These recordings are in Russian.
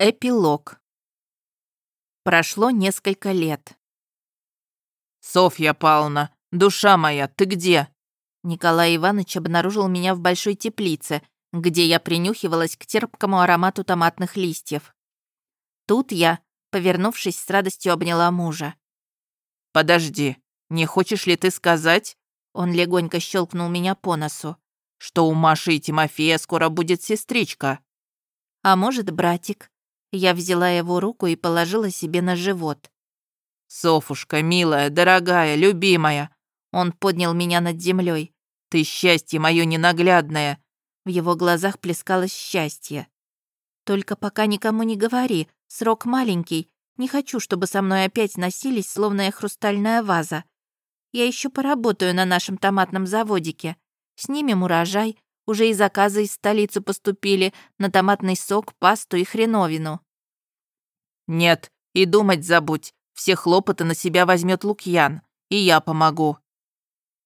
Эпилог. Прошло несколько лет. «Софья Павловна, душа моя, ты где?» Николай Иванович обнаружил меня в большой теплице, где я принюхивалась к терпкому аромату томатных листьев. Тут я, повернувшись, с радостью обняла мужа. «Подожди, не хочешь ли ты сказать?» Он легонько щелкнул меня по носу. «Что у Маши и Тимофея скоро будет сестричка?» «А может, братик?» Я взяла его руку и положила себе на живот. «Софушка, милая, дорогая, любимая!» Он поднял меня над землей. «Ты счастье мое ненаглядное!» В его глазах плескалось счастье. «Только пока никому не говори, срок маленький. Не хочу, чтобы со мной опять носились, словно я хрустальная ваза. Я еще поработаю на нашем томатном заводике. Снимем урожай, уже и заказы из столицы поступили на томатный сок, пасту и хреновину. «Нет, и думать забудь. Все хлопоты на себя возьмет Лукьян, и я помогу».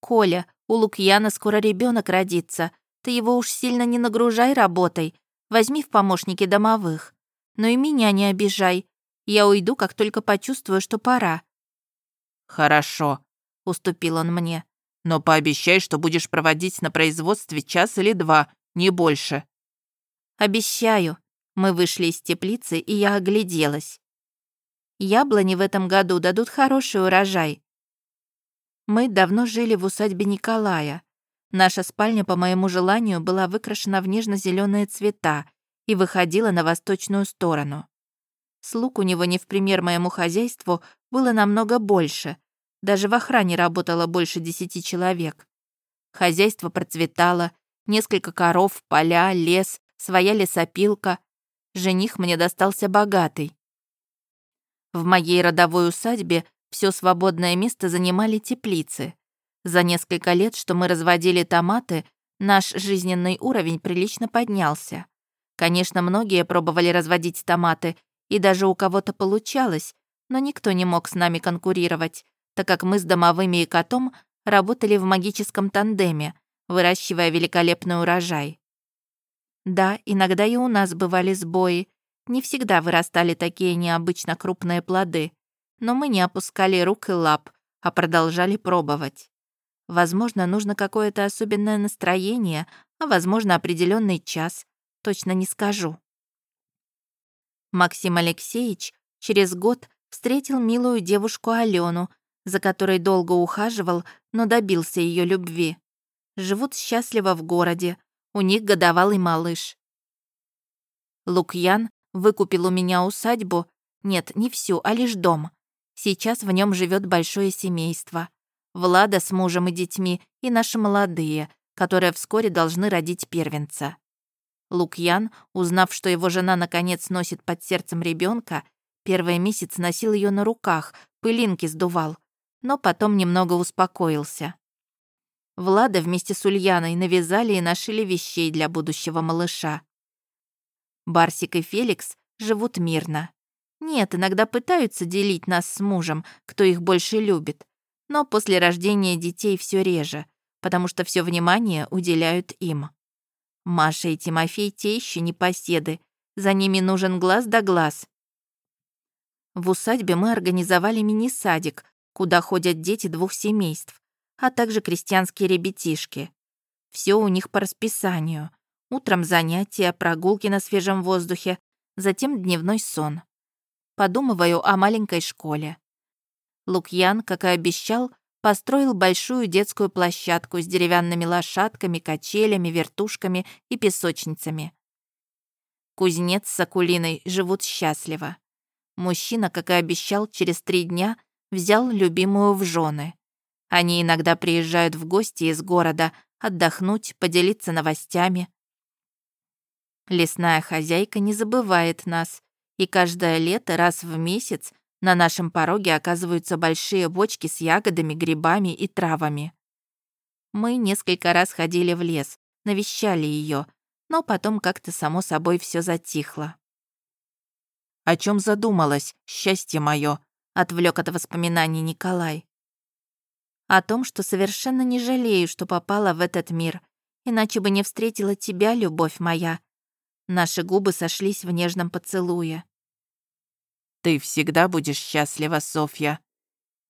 «Коля, у Лукьяна скоро ребенок родится. Ты его уж сильно не нагружай работой. Возьми в помощники домовых. Но и меня не обижай. Я уйду, как только почувствую, что пора». «Хорошо», — уступил он мне. «Но пообещай, что будешь проводить на производстве час или два, не больше». «Обещаю», мы вышли из теплицы, и я огляделась. Яблони в этом году дадут хороший урожай. Мы давно жили в усадьбе Николая. Наша спальня, по моему желанию, была выкрашена в нежно зеленые цвета и выходила на восточную сторону. Слуг у него не в пример моему хозяйству было намного больше. Даже в охране работало больше десяти человек. Хозяйство процветало, несколько коров, поля, лес, своя лесопилка, жених мне достался богатый. В моей родовой усадьбе все свободное место занимали теплицы. За несколько лет, что мы разводили томаты, наш жизненный уровень прилично поднялся. Конечно, многие пробовали разводить томаты, и даже у кого-то получалось, но никто не мог с нами конкурировать, так как мы с домовыми и котом работали в магическом тандеме, выращивая великолепный урожай. Да, иногда и у нас бывали сбои. Не всегда вырастали такие необычно крупные плоды. Но мы не опускали рук и лап, а продолжали пробовать. Возможно, нужно какое-то особенное настроение, а возможно, определенный час. Точно не скажу. Максим Алексеевич через год встретил милую девушку Алену, за которой долго ухаживал, но добился ее любви. Живут счастливо в городе, у них годовалый малыш. Лукьян выкупил у меня усадьбу. Нет, не всю, а лишь дом. Сейчас в нем живет большое семейство. Влада с мужем и детьми и наши молодые, которые вскоре должны родить первенца. Лукьян, узнав, что его жена наконец носит под сердцем ребенка, первый месяц носил ее на руках, пылинки сдувал, но потом немного успокоился. Влада вместе с Ульяной навязали и нашили вещей для будущего малыша. Барсик и Феликс живут мирно. Нет, иногда пытаются делить нас с мужем, кто их больше любит. Но после рождения детей все реже, потому что все внимание уделяют им. Маша и Тимофей те еще не поседы, за ними нужен глаз да глаз. В усадьбе мы организовали мини-садик, куда ходят дети двух семейств а также крестьянские ребятишки. Все у них по расписанию. Утром занятия, прогулки на свежем воздухе, затем дневной сон. Подумываю о маленькой школе. Лукьян, как и обещал, построил большую детскую площадку с деревянными лошадками, качелями, вертушками и песочницами. Кузнец с Акулиной живут счастливо. Мужчина, как и обещал, через три дня взял любимую в жены. Они иногда приезжают в гости из города отдохнуть, поделиться новостями. Лесная хозяйка не забывает нас, и каждое лето раз в месяц на нашем пороге оказываются большие бочки с ягодами, грибами и травами. Мы несколько раз ходили в лес, навещали ее, но потом как-то само собой все затихло. «О чем задумалась, счастье мое? отвлек от воспоминаний Николай о том, что совершенно не жалею, что попала в этот мир, иначе бы не встретила тебя, любовь моя. Наши губы сошлись в нежном поцелуе. «Ты всегда будешь счастлива, Софья».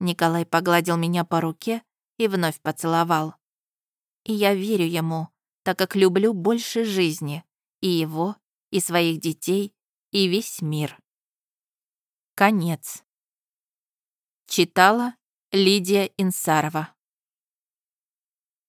Николай погладил меня по руке и вновь поцеловал. И я верю ему, так как люблю больше жизни, и его, и своих детей, и весь мир. Конец. Читала Лидия Инсарова